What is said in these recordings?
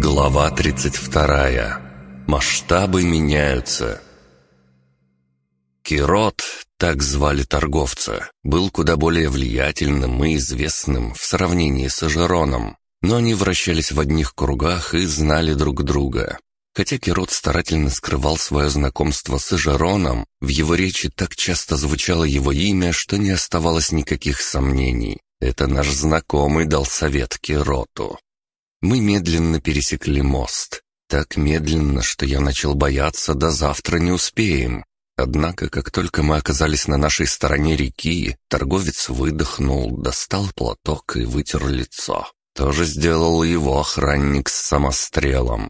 Глава 32. Масштабы меняются. Кирот, так звали торговца, был куда более влиятельным и известным в сравнении с Ажероном, но они вращались в одних кругах и знали друг друга. Хотя Кирот старательно скрывал свое знакомство с Ажероном, в его речи так часто звучало его имя, что не оставалось никаких сомнений. Это наш знакомый дал совет Кироту. Мы медленно пересекли мост. Так медленно, что я начал бояться, до завтра не успеем. Однако, как только мы оказались на нашей стороне реки, торговец выдохнул, достал платок и вытер лицо. То же сделал его охранник с самострелом.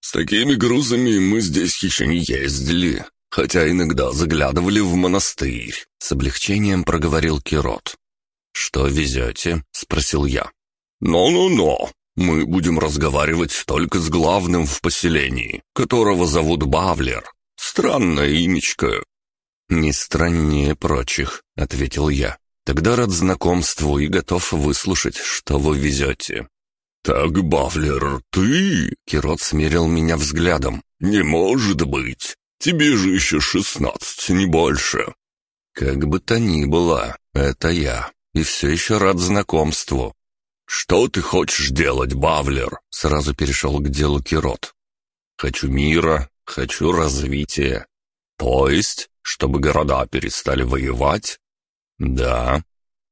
«С такими грузами мы здесь еще не ездили, хотя иногда заглядывали в монастырь», — с облегчением проговорил Кирот. «Что везете?» — спросил я. «Но-но-но, мы будем разговаривать только с главным в поселении, которого зовут Бавлер. Странное имечко». «Не страннее прочих», — ответил я. «Тогда рад знакомству и готов выслушать, что вы везете». «Так, Бавлер, ты?» — Кирот смерил меня взглядом. «Не может быть! Тебе же еще шестнадцать, не больше!» «Как бы то ни было, это я, и все еще рад знакомству. «Что ты хочешь делать, Бавлер?» — сразу перешел к делу Кирот. «Хочу мира, хочу развития. То есть, чтобы города перестали воевать?» «Да».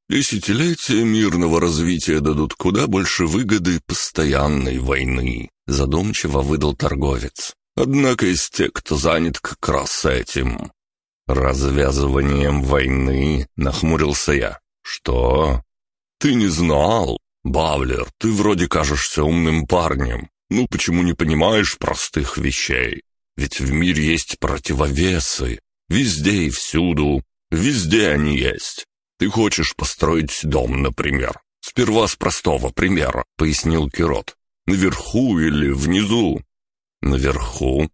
«Десятилетия мирного развития дадут куда больше выгоды постоянной войны», — задумчиво выдал торговец. «Однако есть те, кто занят как раз этим». «Развязыванием войны?» — нахмурился я. «Что?» «Ты не знал? «Бавлер, ты вроде кажешься умным парнем. Ну почему не понимаешь простых вещей? Ведь в мире есть противовесы. Везде и всюду. Везде они есть. Ты хочешь построить дом, например. Сперва с простого примера», — пояснил Кирот. «Наверху или внизу?» «Наверху».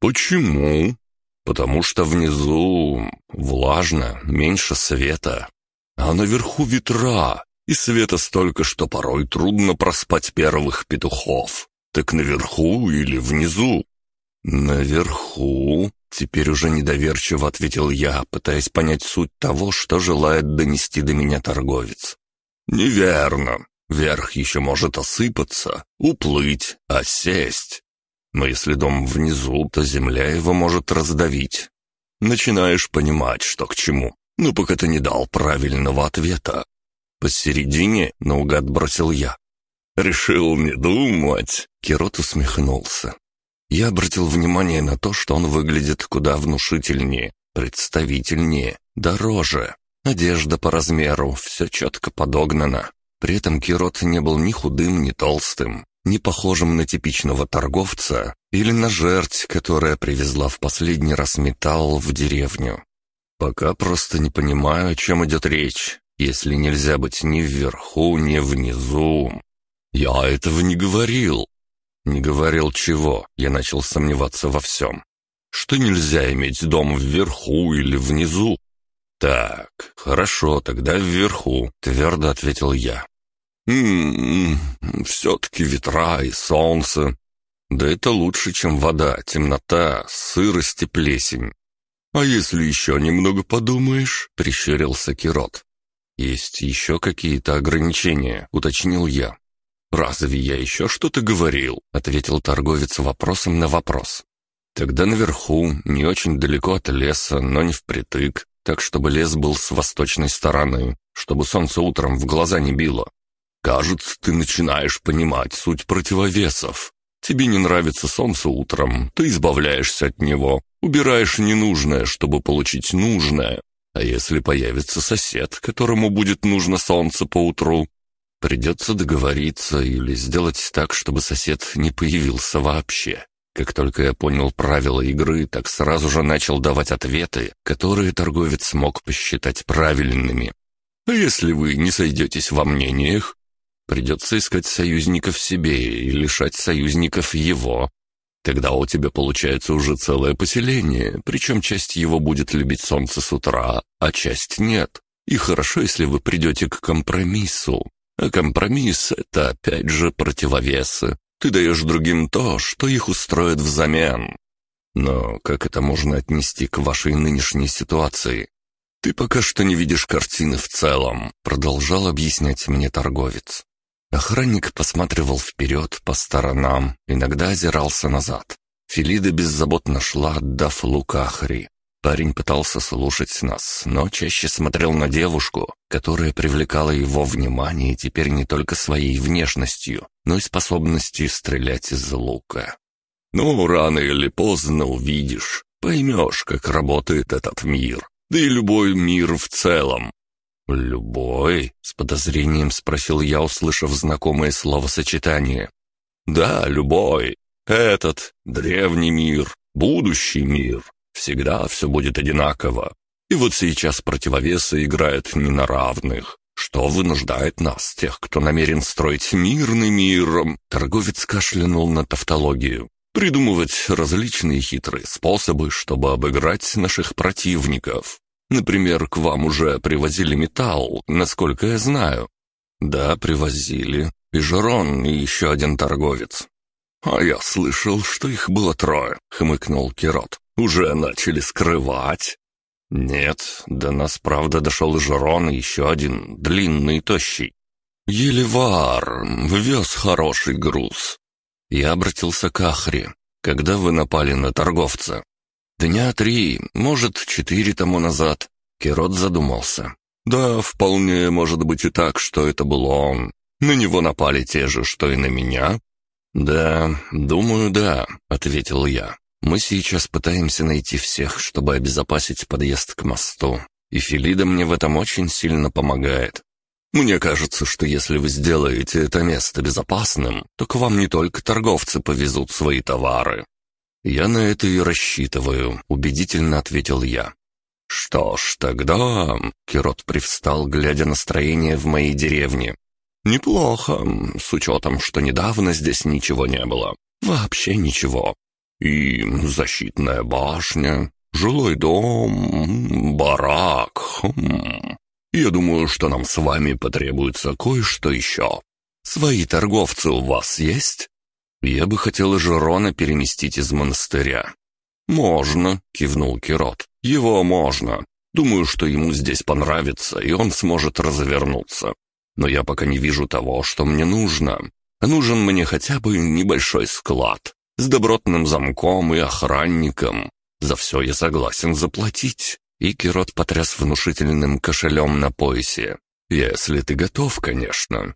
«Почему?» «Потому что внизу влажно, меньше света». «А наверху ветра, и света столько, что порой трудно проспать первых петухов. Так наверху или внизу?» «Наверху», — теперь уже недоверчиво ответил я, пытаясь понять суть того, что желает донести до меня торговец. «Неверно. Верх еще может осыпаться, уплыть, осесть. Но если дом внизу, то земля его может раздавить. Начинаешь понимать, что к чему, но пока ты не дал правильного ответа. «Посередине?» — наугад бросил я. «Решил не думать», — Кирот усмехнулся. Я обратил внимание на то, что он выглядит куда внушительнее, представительнее, дороже. Одежда по размеру, все четко подогнано. При этом Кирот не был ни худым, ни толстым, не похожим на типичного торговца или на жерть, которая привезла в последний раз металл в деревню. Пока просто не понимаю, о чем идет речь если нельзя быть ни вверху, ни внизу. Я этого не говорил. Не говорил чего, я начал сомневаться во всем. Что нельзя иметь дом вверху или внизу? Так, хорошо, тогда вверху, твердо ответил я. «М-м, все-таки ветра и солнце. Да это лучше, чем вода, темнота, сырость и плесень. А если еще немного подумаешь?» — прищурился Кирот. «Есть еще какие-то ограничения», — уточнил я. «Разве я еще что-то говорил?» — ответил торговец вопросом на вопрос. «Тогда наверху, не очень далеко от леса, но не впритык, так чтобы лес был с восточной стороны, чтобы солнце утром в глаза не било. Кажется, ты начинаешь понимать суть противовесов. Тебе не нравится солнце утром, ты избавляешься от него, убираешь ненужное, чтобы получить нужное, а если появится сосед, которому будет нужно солнце поутру? Придется договориться или сделать так, чтобы сосед не появился вообще. Как только я понял правила игры, так сразу же начал давать ответы, которые торговец мог посчитать правильными. А если вы не сойдетесь во мнениях? Придется искать союзников себе и лишать союзников его. Тогда у тебя получается уже целое поселение, причем часть его будет любить солнце с утра, а часть нет. И хорошо, если вы придете к компромиссу. А компромисс — это опять же противовесы. Ты даешь другим то, что их устроит взамен. Но как это можно отнести к вашей нынешней ситуации? Ты пока что не видишь картины в целом, продолжал объяснять мне торговец. Охранник посматривал вперед, по сторонам, иногда озирался назад. Филида беззаботно шла, отдав лук Ахри. Парень пытался слушать нас, но чаще смотрел на девушку, которая привлекала его внимание теперь не только своей внешностью, но и способностью стрелять из лука. «Ну, рано или поздно увидишь, поймешь, как работает этот мир, да и любой мир в целом». «Любой?» — с подозрением спросил я, услышав знакомое словосочетание. «Да, любой. Этот — древний мир, будущий мир, Всегда все будет одинаково. И вот сейчас противовесы играют не на равных. Что вынуждает нас, тех, кто намерен строить мирный мир? Торговец кашлянул на тавтологию. Придумывать различные хитрые способы, чтобы обыграть наших противников. Например, к вам уже привозили металл, насколько я знаю. Да, привозили. И Жерон, и еще один торговец. «А я слышал, что их было трое», — хмыкнул Кирот. Уже начали скрывать?» «Нет, до нас правда дошел Жерон и еще один, длинный и тощий. Елевар ввез хороший груз». Я обратился к Ахре. «Когда вы напали на торговца?» «Дня три, может, четыре тому назад». Керот задумался. «Да, вполне может быть и так, что это был он. На него напали те же, что и на меня?» «Да, думаю, да», — ответил я. Мы сейчас пытаемся найти всех, чтобы обезопасить подъезд к мосту, и Филида мне в этом очень сильно помогает. Мне кажется, что если вы сделаете это место безопасным, то к вам не только торговцы повезут свои товары. Я на это и рассчитываю, убедительно ответил я. Что ж, тогда... Кирот привстал, глядя на строение в моей деревне. Неплохо, с учетом, что недавно здесь ничего не было. Вообще ничего. И защитная башня, жилой дом, барак. Хм. Я думаю, что нам с вами потребуется кое-что еще. Свои торговцы у вас есть? Я бы хотел Жерона переместить из монастыря. «Можно», — кивнул Кирот. «Его можно. Думаю, что ему здесь понравится, и он сможет развернуться. Но я пока не вижу того, что мне нужно. нужен мне хотя бы небольшой склад с добротным замком и охранником. За все я согласен заплатить». И Кирот потряс внушительным кошелем на поясе. «Если ты готов, конечно».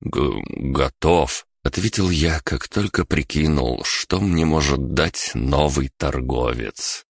Г «Готов», — ответил я, как только прикинул, что мне может дать новый торговец.